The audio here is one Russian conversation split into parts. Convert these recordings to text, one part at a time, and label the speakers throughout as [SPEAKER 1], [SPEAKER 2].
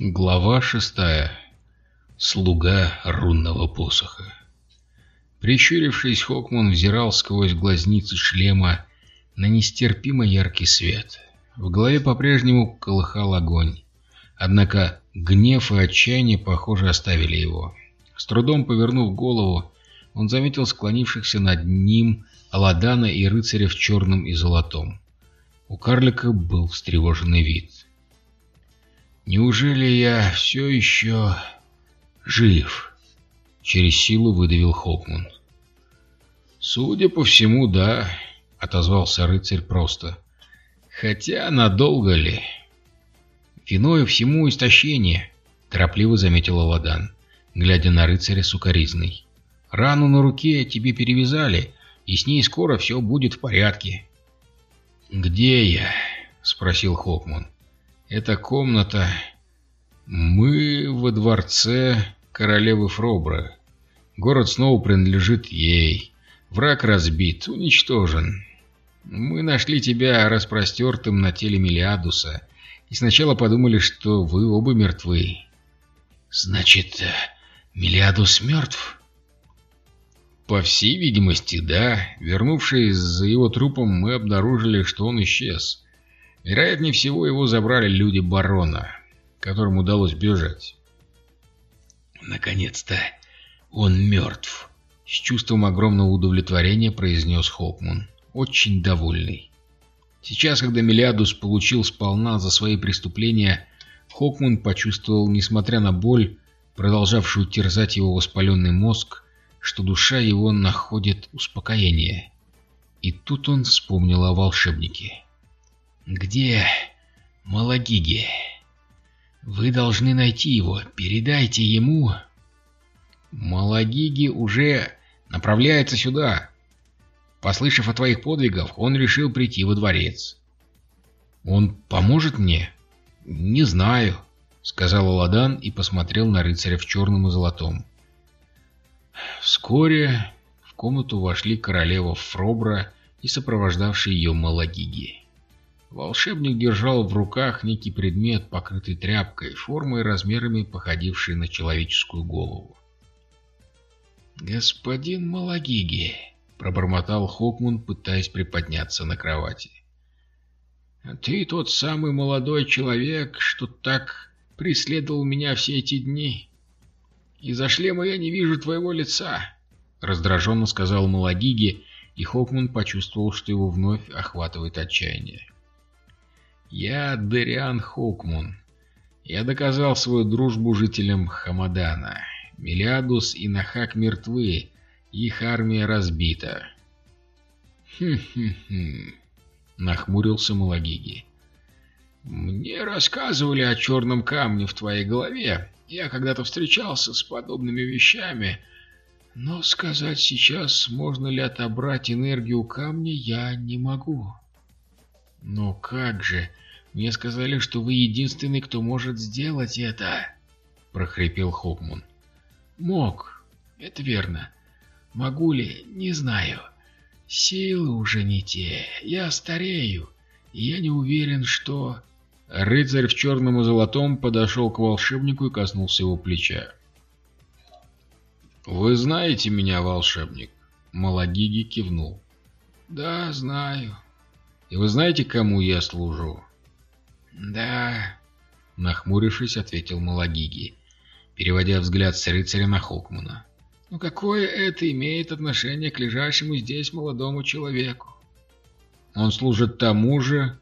[SPEAKER 1] Глава шестая. Слуга рунного посоха. Прищурившись, Хокман взирал сквозь глазницы шлема на нестерпимо яркий свет. В голове по-прежнему колыхал огонь. Однако гнев и отчаяние, похоже, оставили его. С трудом повернув голову, он заметил склонившихся над ним Аладана и рыцаря в черном и золотом. У карлика был встревоженный вид. «Неужели я все еще жив?» — через силу выдавил Хокман. «Судя по всему, да», — отозвался рыцарь просто. «Хотя надолго ли?» «Виною всему истощение», — торопливо заметил Аладан, глядя на рыцаря сукоризной. «Рану на руке тебе перевязали, и с ней скоро все будет в порядке». «Где я?» — спросил Хокман. «Это комната. Мы во дворце королевы Фробра. Город снова принадлежит ей. Враг разбит, уничтожен. Мы нашли тебя распростертым на теле Мелиадуса, и сначала подумали, что вы оба мертвы». «Значит, Мелиадус мертв?» По всей видимости, да. Вернувшись за его трупом, мы обнаружили, что он исчез. Вероятнее всего, его забрали люди барона, которым удалось бежать. Наконец-то он мертв. С чувством огромного удовлетворения произнес Хопман, очень довольный. Сейчас, когда Мелиадус получил сполна за свои преступления, Хокман почувствовал, несмотря на боль, продолжавшую терзать его воспаленный мозг, что душа его находит успокоение. И тут он вспомнил о волшебнике. «Где Малагиги? Вы должны найти его. Передайте ему...» «Малагиги уже направляется сюда. Послышав о твоих подвигах, он решил прийти во дворец». «Он поможет мне?» «Не знаю», — сказал Аладан и посмотрел на рыцаря в черном и золотом. Вскоре в комнату вошли королева Фробра и сопровождавший ее Малагиги. Волшебник держал в руках некий предмет, покрытый тряпкой, формой и размерами походивший на человеческую голову. «Господин Малагиги», — пробормотал Хокман, пытаясь приподняться на кровати. «Ты тот самый молодой человек, что так преследовал меня все эти дни?» «Из-за шлема я не вижу твоего лица», — раздраженно сказал Малагиги, и Хокман почувствовал, что его вновь охватывает отчаяние. «Я Дериан Хокман. Я доказал свою дружбу жителям Хамадана. Мелиадус и Нахак мертвы, их армия разбита». «Хм-хм-хм», — нахмурился Малагиги. «Мне рассказывали о черном камне в твоей голове, я когда-то встречался с подобными вещами, но сказать сейчас, можно ли отобрать энергию камня, я не могу. Но как же? Мне сказали, что вы единственный, кто может сделать это, прохрипел Хокман. Мог, это верно. Могу ли, не знаю. Силы уже не те, я старею, и я не уверен, что... Рыцарь в черном и золотом подошел к волшебнику и коснулся его плеча. «Вы знаете меня, волшебник?» Малагиги кивнул. «Да, знаю». «И вы знаете, кому я служу?» «Да», — нахмурившись, ответил Малагиги, переводя взгляд с рыцаря на Хокмана. «Но какое это имеет отношение к лежащему здесь молодому человеку?» «Он служит тому же,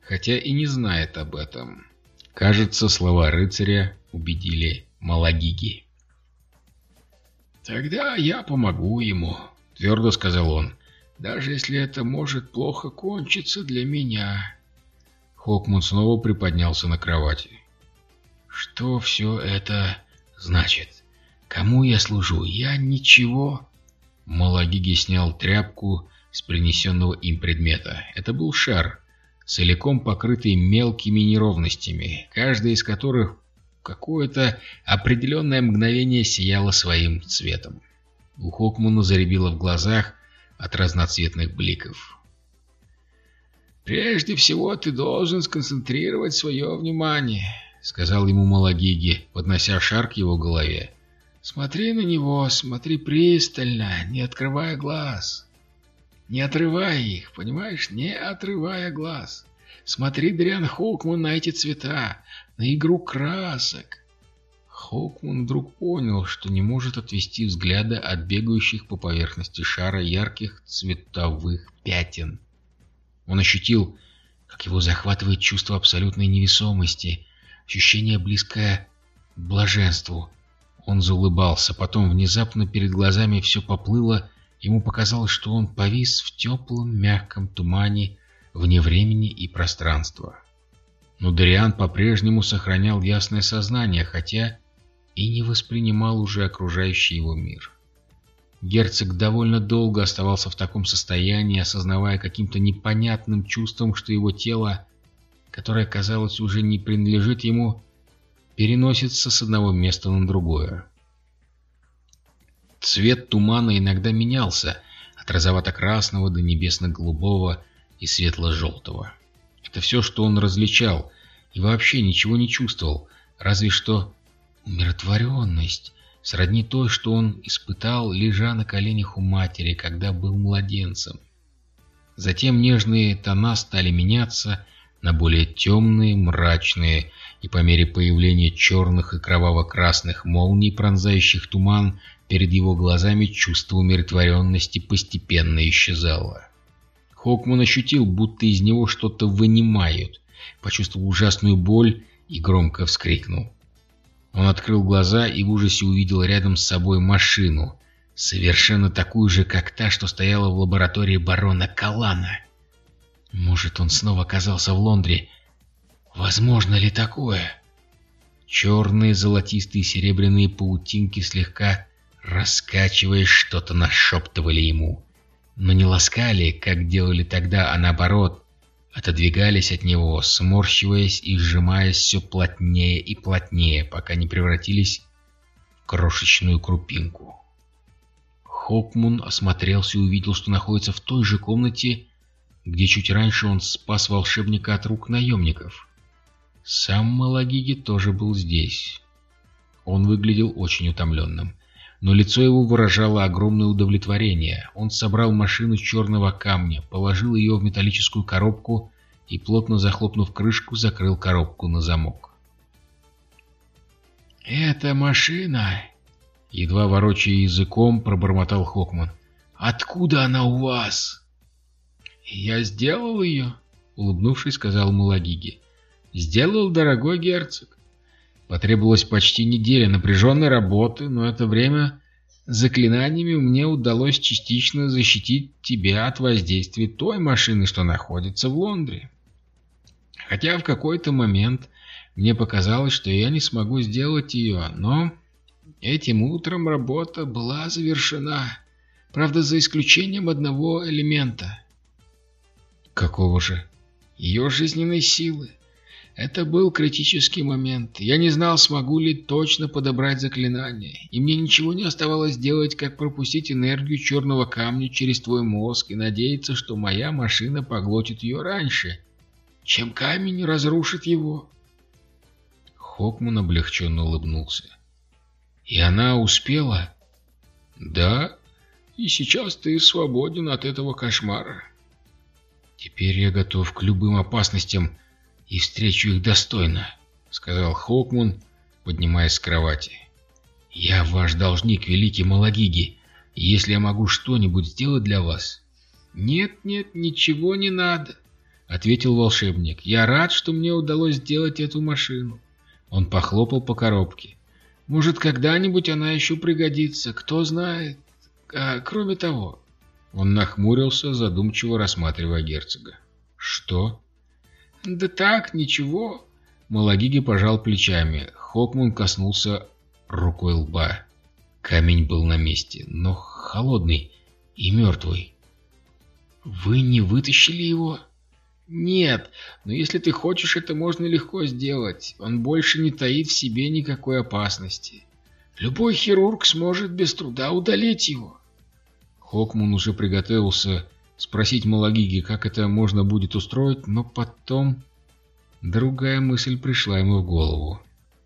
[SPEAKER 1] хотя и не знает об этом. Кажется, слова рыцаря убедили Малагиги. «Тогда я помогу ему», — твердо сказал он, — «даже если это может плохо кончиться для меня». Хокман снова приподнялся на кровати. «Что все это значит? Кому я служу? Я ничего...» Малагиги снял тряпку с принесенного им предмета. Это был шар, целиком покрытый мелкими неровностями, каждая из которых какое-то определенное мгновение сияло своим цветом. У Хокмана заребило в глазах от разноцветных бликов. «Прежде всего ты должен сконцентрировать свое внимание», — сказал ему Малагиги, поднося шар к его голове. «Смотри на него, смотри пристально, не открывая глаз. Не отрывая их, понимаешь, не отрывая глаз. Смотри, Дриан Хоукман, на эти цвета, на игру красок». Хоукман вдруг понял, что не может отвести взгляда от бегающих по поверхности шара ярких цветовых пятен. Он ощутил, как его захватывает чувство абсолютной невесомости, ощущение близкое к блаженству. Он заулыбался, потом внезапно перед глазами все поплыло, ему показалось, что он повис в теплом мягком тумане вне времени и пространства. Но Дариан по-прежнему сохранял ясное сознание, хотя и не воспринимал уже окружающий его мир. Герцог довольно долго оставался в таком состоянии, осознавая каким-то непонятным чувством, что его тело которое, казалось, уже не принадлежит ему, переносится с одного места на другое. Цвет тумана иногда менялся от розовато-красного до небесно-голубого и светло-желтого. Это все, что он различал, и вообще ничего не чувствовал, разве что умиротворенность, сродни той, что он испытал, лежа на коленях у матери, когда был младенцем. Затем нежные тона стали меняться, на более темные, мрачные, и по мере появления черных и кроваво-красных молний, пронзающих туман, перед его глазами чувство умиротворенности постепенно исчезало. Хокман ощутил, будто из него что-то вынимают, почувствовал ужасную боль и громко вскрикнул. Он открыл глаза и в ужасе увидел рядом с собой машину, совершенно такую же, как та, что стояла в лаборатории барона Калана. Может, он снова оказался в Лондре? Возможно ли такое? Черные, золотистые, серебряные паутинки слегка раскачиваясь, что-то нашептывали ему. Но не ласкали, как делали тогда, а наоборот, отодвигались от него, сморщиваясь и сжимаясь все плотнее и плотнее, пока не превратились в крошечную крупинку. Хокмун осмотрелся и увидел, что находится в той же комнате, где чуть раньше он спас волшебника от рук наемников. Сам Малагиги тоже был здесь. Он выглядел очень утомленным, но лицо его выражало огромное удовлетворение. Он собрал машину из черного камня, положил ее в металлическую коробку и, плотно захлопнув крышку, закрыл коробку на замок. «Эта машина...» Едва ворочая языком, пробормотал Хокман. «Откуда она у вас?» «Я сделал ее», — улыбнувшись, сказал Малагиги. «Сделал, дорогой герцог. Потребовалась почти неделя напряженной работы, но это время заклинаниями мне удалось частично защитить тебя от воздействия той машины, что находится в Лондре. Хотя в какой-то момент мне показалось, что я не смогу сделать ее, но этим утром работа была завершена. Правда, за исключением одного элемента. Какого же? Ее жизненной силы. Это был критический момент. Я не знал, смогу ли точно подобрать заклинание, и мне ничего не оставалось делать, как пропустить энергию черного камня через твой мозг и надеяться, что моя машина поглотит ее раньше, чем камень разрушит его. Хокман облегченно улыбнулся. И она успела? Да, и сейчас ты свободен от этого кошмара. «Теперь я готов к любым опасностям и встречу их достойно», — сказал Хоукмун, поднимаясь с кровати. «Я ваш должник, великий Малагиги, если я могу что-нибудь сделать для вас...» «Нет, нет, ничего не надо», — ответил волшебник. «Я рад, что мне удалось сделать эту машину». Он похлопал по коробке. «Может, когда-нибудь она еще пригодится, кто знает. А, кроме того, он нахмурился, задумчиво рассматривая герцога. «Что?» «Да так, ничего». Малагиги пожал плечами. Хокман коснулся рукой лба. Камень был на месте, но холодный и мертвый. «Вы не вытащили его?» «Нет, но если ты хочешь, это можно легко сделать. Он больше не таит в себе никакой опасности. Любой хирург сможет без труда удалить его». Хокмун уже приготовился спросить Малагиги, как это можно будет устроить, но потом другая мысль пришла ему в голову.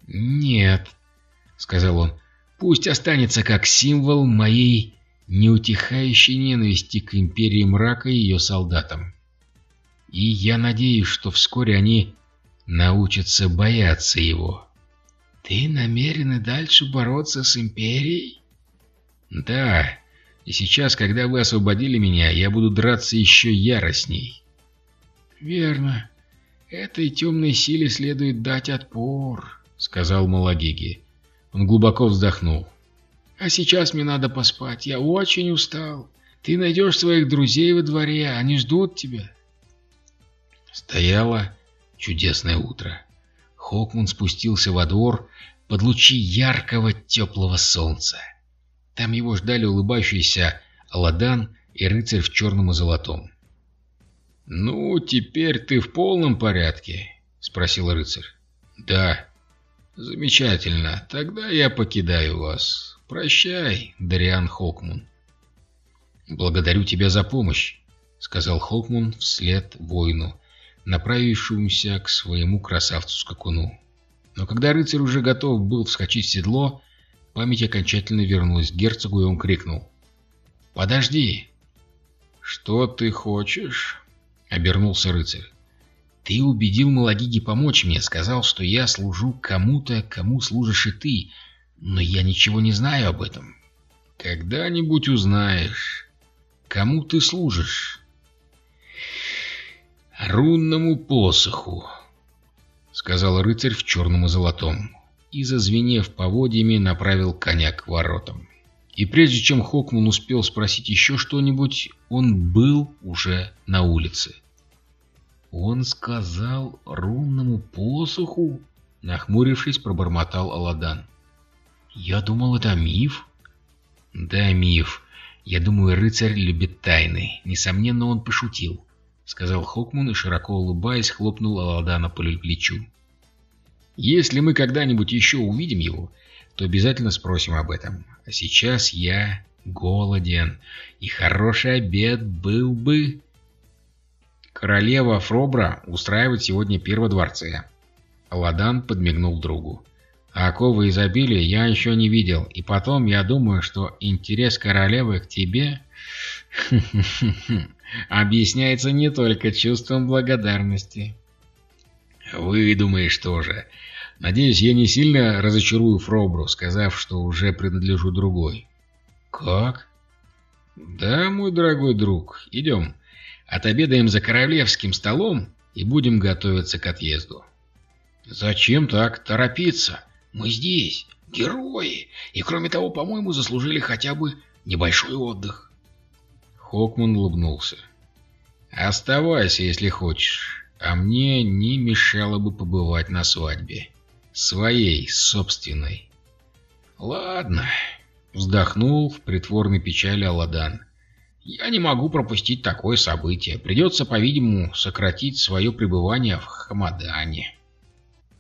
[SPEAKER 1] «Нет», — сказал он, — «пусть останется как символ моей неутихающей ненависти к Империи Мрака и ее солдатам. И я надеюсь, что вскоре они научатся бояться его». «Ты намерен и дальше бороться с Империей?» «Да, и сейчас, когда вы освободили меня, я буду драться еще яростней». «Верно. Этой темной силе следует дать отпор», — сказал Малагиги. Он глубоко вздохнул. «А сейчас мне надо поспать. Я очень устал. Ты найдешь своих друзей во дворе, они ждут тебя». Стояло чудесное утро. Хокман спустился во двор под лучи яркого теплого солнца. Там его ждали улыбающийся Аладан и рыцарь в черном и золотом. «Ну, теперь ты в полном порядке?» — спросил рыцарь. «Да». «Замечательно. Тогда я покидаю вас. Прощай, Дариан Хокмун». «Благодарю тебя за помощь», — сказал Хокмун вслед воину, направившемуся к своему красавцу-скакуну. Но когда рыцарь уже готов был вскочить в седло, память окончательно вернулась к герцогу, и он крикнул. «Подожди!» «Что ты хочешь?» — обернулся рыцарь. «Ты убедил Малагиги помочь мне, сказал, что я служу кому-то, кому служишь и ты, но я ничего не знаю об этом». «Когда-нибудь узнаешь. Кому ты служишь?» «Рунному посоху», — сказал рыцарь в черном и золотом, и, зазвенев поводьями, направил коня к воротам. И прежде чем Хокман успел спросить еще что-нибудь, он был уже на улице. «Он сказал рунному посоху?» — нахмурившись, пробормотал Аладан. «Я думал, это миф». «Да, миф. Я думаю, рыцарь любит тайны. Несомненно, он пошутил. — сказал Хокман и, широко улыбаясь, хлопнул Аладана по плечу. «Если мы когда-нибудь еще увидим его, то обязательно спросим об этом. А сейчас я голоден, и хороший обед был бы...» «Королева Фробра устраивает сегодня пир во дворце». Аладан подмигнул другу. Оковы изобилия я еще не видел, и потом я думаю, что интерес королевы к тебе объясняется не только чувством благодарности. Вы думаешь тоже. Надеюсь, я не сильно разочарую Фробру, сказав, что уже принадлежу другой. Как? Да, мой дорогой друг, идем. Отобедаем за королевским столом и будем готовиться к отъезду. Зачем так торопиться? Мы здесь, герои, и кроме того, по-моему, заслужили хотя бы небольшой отдых. Хокман улыбнулся. «Оставайся, если хочешь, а мне не мешало бы побывать на свадьбе. Своей, собственной». «Ладно», — вздохнул в притворной печали Аладан. «Я не могу пропустить такое событие. Придется, по-видимому, сократить свое пребывание в Хамадане».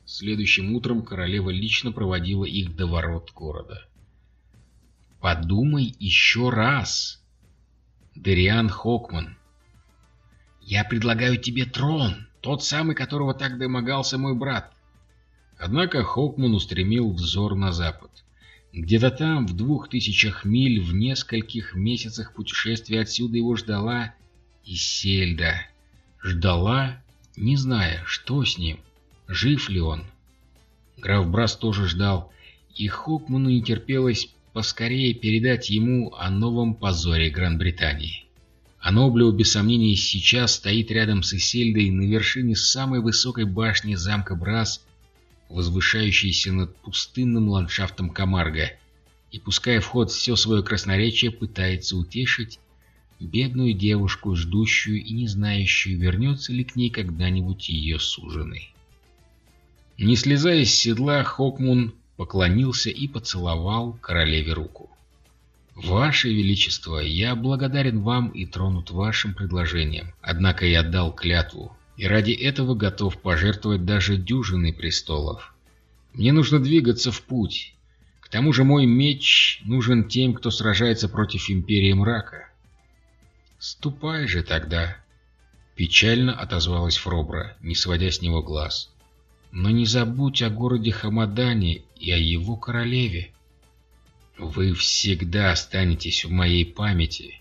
[SPEAKER 1] Следующим утром королева лично проводила их до ворот города. «Подумай еще раз!» Дериан Хокман. «Я предлагаю тебе трон, тот самый, которого так домогался мой брат». Однако Хокман устремил взор на запад. Где-то там, в двух тысячах миль, в нескольких месяцах путешествия отсюда его ждала Исельда. Ждала, не зная, что с ним, жив ли он. Граф Брас тоже ждал, и Хокману не терпелось поскорее передать ему о новом позоре Гран-Британии. А Ноблео, без сомнений, сейчас стоит рядом с Исельдой на вершине самой высокой башни замка Брас, возвышающейся над пустынным ландшафтом Камарга, и, пуская в ход все свое красноречие, пытается утешить бедную девушку, ждущую и не знающую, вернется ли к ней когда-нибудь ее суженый. Не слезая с седла, Хокмун поклонился и поцеловал королеве руку. «Ваше Величество, я благодарен вам и тронут вашим предложением, однако я дал клятву, и ради этого готов пожертвовать даже дюжиной престолов. Мне нужно двигаться в путь. К тому же мой меч нужен тем, кто сражается против Империи Мрака. Ступай же тогда». Печально отозвалась Фробра, не сводя с него глаз. «Но не забудь о городе Хамадане и о его королеве. Вы всегда останетесь в моей памяти».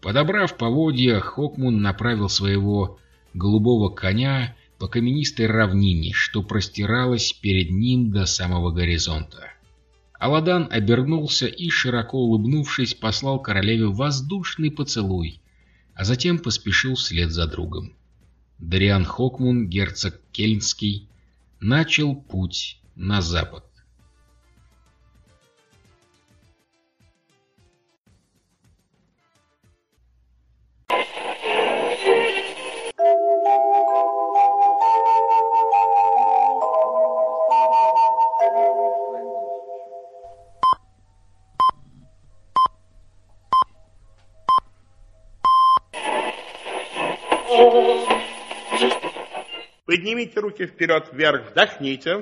[SPEAKER 1] Подобрав поводья, Хокмун направил своего голубого коня по каменистой равнине, что простиралась перед ним до самого горизонта. Аладан обернулся и, широко улыбнувшись, послал королеве воздушный поцелуй, а затем поспешил вслед за другом. Дариан Хокмун, герцог Кельнский, начал путь на запад.
[SPEAKER 2] Поднимите руки вперед, вверх, вдохните.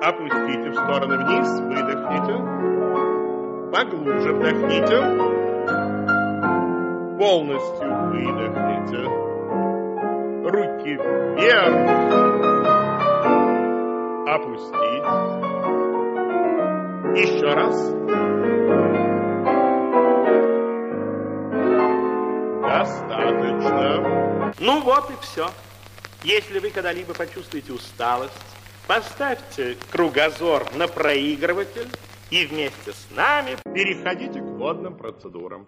[SPEAKER 2] Опустите в стороны вниз, выдохните. Поглубже вдохните. Полностью выдохните. Руки вверх. Опустить. Еще раз. Достаточно.
[SPEAKER 3] Ну вот и все. Если вы когда-либо почувствуете усталость, поставьте кругозор на проигрыватель и вместе с нами
[SPEAKER 2] переходите к водным процедурам.